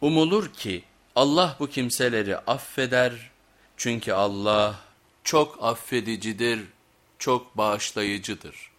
Umulur ki Allah bu kimseleri affeder çünkü Allah çok affedicidir, çok bağışlayıcıdır.